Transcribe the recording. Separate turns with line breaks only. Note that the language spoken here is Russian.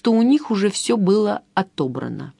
что у них уже все было отобрано.